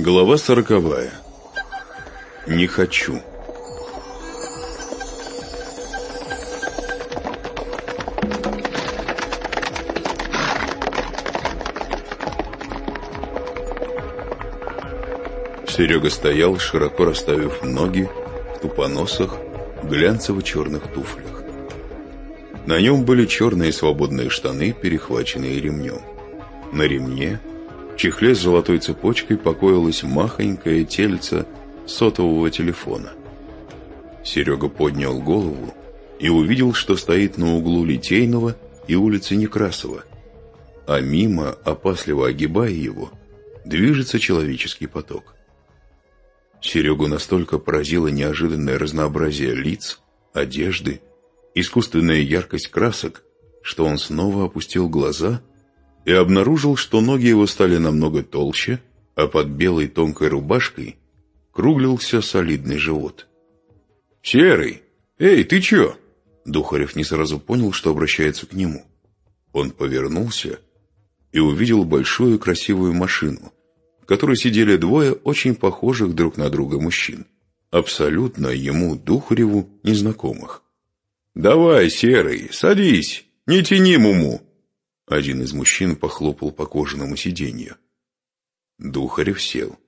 Глава сороковая. Не хочу. Серега стоял, широко расставив ноги, в тупоносах, глянцево-черных туфлях. На нем были черные свободные штаны, перехваченные ремнем. На ремне, чехле с золотой цепочкой, покоилось махонькое тельце сотового телефона. Серега поднял голову и увидел, что стоит на углу Литейного и улицы Некрасова, а мимо, опасливо огибая его, движется человеческий поток. Серегу настолько поразило неожиданное разнообразие лиц, одежды, искусственная яркость красок, что он снова опустил глаза и обнаружил, что ноги его стали намного толще, а под белой тонкой рубашкой круглился солидный живот. «Серый! Эй, ты чё?» Духарев не сразу понял, что обращается к нему. Он повернулся и увидел большую красивую машину, которой сидели двое очень похожих друг на друга мужчин, абсолютно ему, Духареву, незнакомых. «Давай, Серый, садись, не тяни муму!» Один из мужчин похлопал по кожаному сиденью. Духарев сел.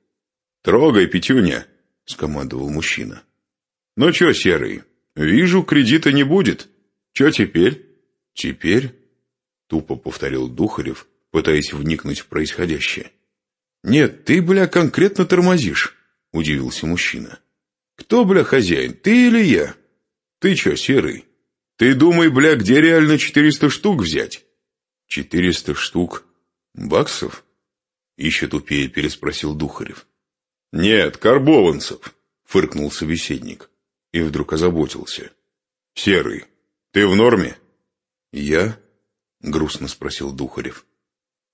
«Трогай, Петюня!» — скомандовал мужчина. «Ну чё, Серый, вижу, кредита не будет. Чё теперь?» «Теперь?» — тупо повторил Духарев, пытаясь вникнуть в происходящее. «Нет, ты, бля, конкретно тормозишь», — удивился мужчина. «Кто, бля, хозяин, ты или я?» «Ты чё, серый? Ты думай, бля, где реально четыреста штук взять?» «Четыреста штук? Баксов?» Еще тупее переспросил Духарев. «Нет, карбованцев», — фыркнул собеседник. И вдруг озаботился. «Серый, ты в норме?» «Я?» — грустно спросил Духарев.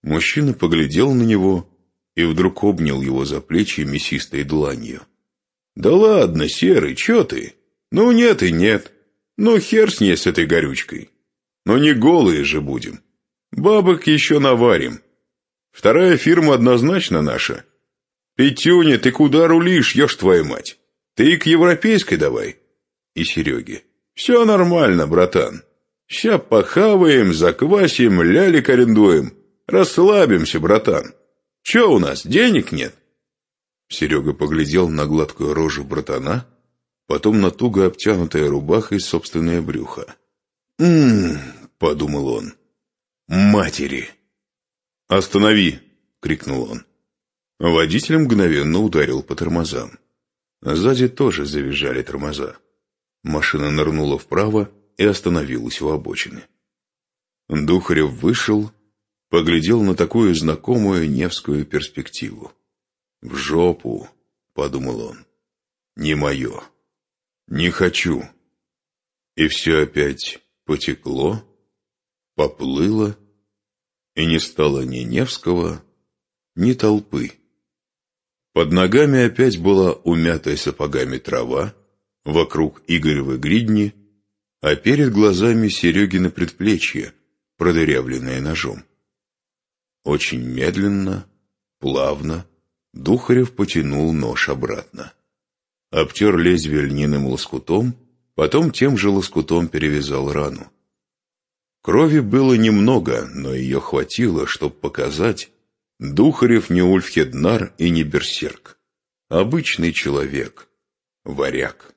Мужчина поглядел на него и вдруг обнял его за плечи мясистой дланью. «Да ладно, Серый, чё ты? Ну нет и нет. Ну хер с ней с этой горючкой. Но не голые же будем. Бабок еще наварим. Вторая фирма однозначно наша. Петюня, ты куда рулишь, ешь твою мать? Ты к европейской давай». И Сереге. «Все нормально, братан. Ща похаваем, заквасим, лялик арендуем. Расслабимся, братан». Че у нас, денег нет?» Серега поглядел на гладкую рожу братана, потом на туго обтянутое рубахой собственное брюхо. «М-м-м», подумал он, — «матери!» «Останови!» — крикнул он. Водитель мгновенно ударил по тормозам. Сзади тоже завизжали тормоза. Машина нырнула вправо и остановилась у обочины. Духарев вышел поглядел на такую знакомую Невскую перспективу. «В жопу!» — подумал он. «Не мое. Не хочу». И все опять потекло, поплыло, и не стало ни Невского, ни толпы. Под ногами опять была умятая сапогами трава, вокруг Игоревы гридни, а перед глазами Серегина предплечье, продырявленное ножом. Очень медленно, плавно, Духарев потянул нож обратно. Обтер лезвие льняным лоскутом, потом тем же лоскутом перевязал рану. Крови было немного, но ее хватило, чтобы показать, Духарев не Ульфхеднар и не Берсерк. Обычный человек. Варяг.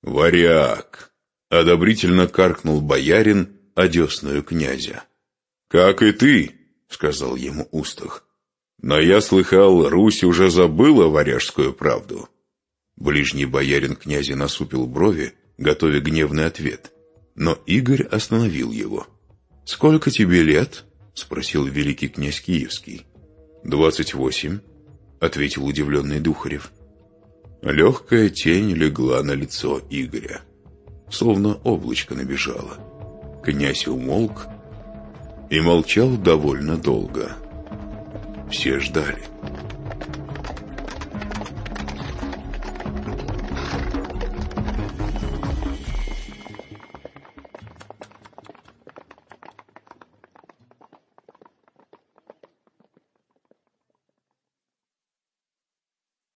«Варяг!» — одобрительно каркнул боярин, одесную князя. «Как и ты!» — сказал ему Устах. «Но я слыхал, Русь уже забыла варяжскую правду». Ближний боярин князя насупил брови, готовя гневный ответ. Но Игорь остановил его. «Сколько тебе лет?» — спросил великий князь Киевский. «Двадцать восемь», — ответил удивленный Духарев. Легкая тень легла на лицо Игоря, словно облачко набежало. Князь умолк, и молчал довольно долго. Все ждали.